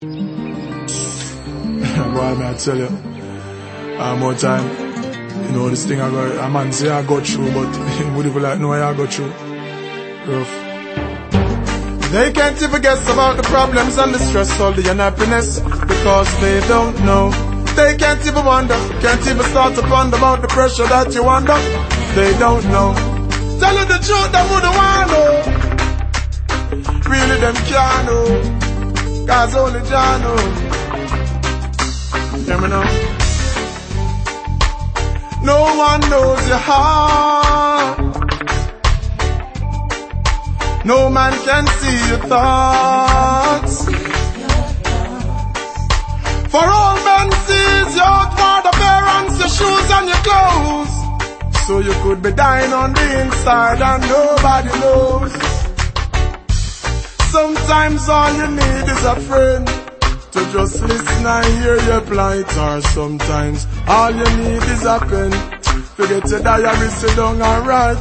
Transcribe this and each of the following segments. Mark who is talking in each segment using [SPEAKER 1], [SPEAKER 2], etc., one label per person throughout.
[SPEAKER 1] Boy, may I tell you, one more time, you know this thing I go, a man say I got through, but would even like know I got through. Rough. They can't even guess about the problems and the stress, all the unhappiness, because they don't know. They can't even wonder, can't even start to ponder about the pressure that you under. They don't know. Tell you the truth, they wouldn't want to. Really, them can't know. Cause only John knows. Hear me now. No one knows your heart. No man can see your thoughts. For all men sees your father, parents, your shoes and your clothes. So you could be dying on the inside and nobody knows. Sometimes all you need is a friend to just listen and hear your plight. Or sometimes all you need is a pen. Forget your diary, sit down and write.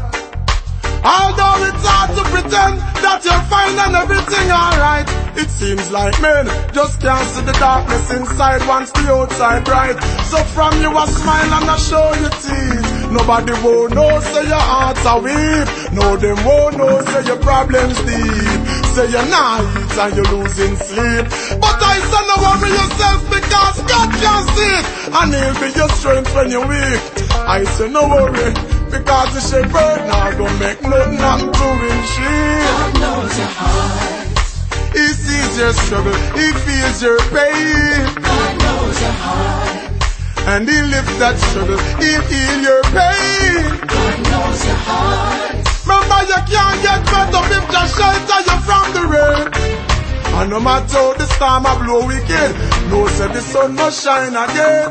[SPEAKER 1] Although it's hard to pretend that you're fine and everything alright. It seems like men just can't see the darkness inside once the outside bright. So from you a smile and a show your teeth. Nobody won't know say your heart's a weep. No them won't know say your problems deep. Say you're eat and you're losing sleep. But I say no worry yourself because God can see it. And he'll be your strength when you're weak. I say no worry. Because the shepherd now gonna make nothing to him sheep.
[SPEAKER 2] God knows your heart.
[SPEAKER 1] He sees your struggle, he feels your pain.
[SPEAKER 2] God knows your heart.
[SPEAKER 1] And he lifts that struggle, he'll heal your pain.
[SPEAKER 2] God knows your heart.
[SPEAKER 1] Remember you can't get better if just shelter you from. And no matter how the storm a blow wicked, no say the sun must shine again.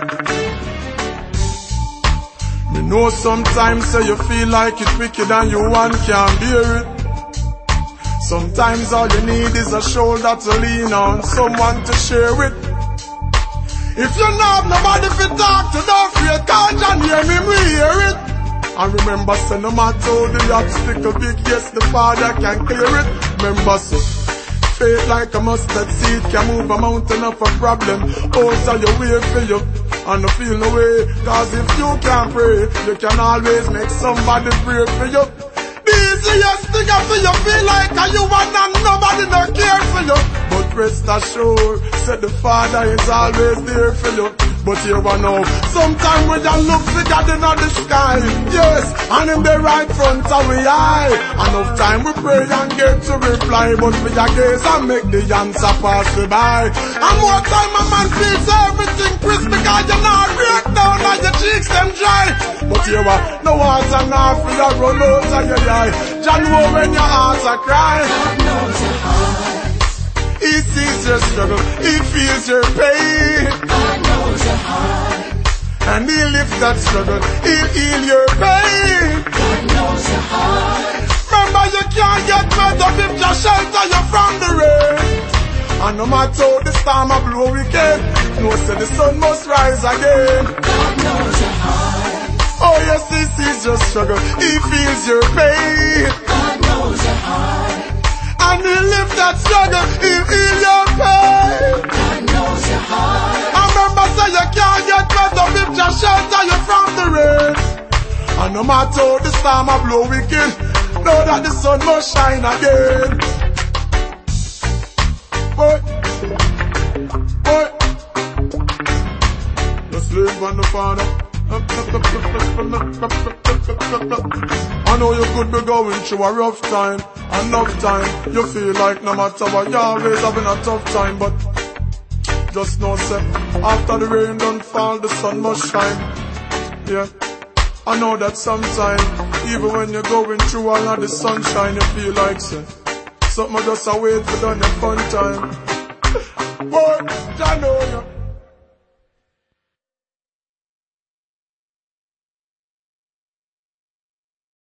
[SPEAKER 1] Me know sometimes say you feel like it's wicked and you one can't bear it. Sometimes all you need is a shoulder to lean on, someone to share it. If you know nobody to talk to, don't And remember, say no matter the obstacle big, yes, the Father can clear it. Remember, say, faith like a mustard seed can move a mountain of a problem. Oh, also, you wait for you. And no feel no way, cause if you can pray, you can always make somebody pray for you. The easiest thing I you feel like you one and nobody no care for you. But rest assured, said the Father is always there for you. But here we know, sometimes when you look for God in the sky, yes, and in the right front of we eye. Enough time we pray and get to reply, but we your gaze and make the answer pass by. And more time a man feels everything crisp because you're not break down and your cheeks them dry. But here we no water now for your run out of your eye. John know when your heart a cry. He sees your struggle, he feels your pain.
[SPEAKER 2] God knows your heart.
[SPEAKER 1] And he lifts that struggle, he'll heal your pain.
[SPEAKER 2] God knows your heart.
[SPEAKER 1] Remember you can't get wet up if just shelter you from the rain. And no matter how the storm a blow wicked, no say the sun must rise again.
[SPEAKER 2] God knows your heart.
[SPEAKER 1] Oh yes, he sees your struggle, he feels your pain. And he lift that struggle, he'll heal your pain.
[SPEAKER 2] God knows your heart.
[SPEAKER 1] And remember say you can't get up if just shelter you from the rain. And no matter the storm a blow wicked, know that the sun must shine again. Boy, boy, just live on the father. I know you could be going through a rough time, enough time. You feel like no matter what, you're always having a tough time, but just know, say, after the rain don't fall, the sun must shine. Yeah. I know that sometimes, even when you're going through all of the sunshine, you feel like, say, something just a wait for done your fun time. Boy, I know you.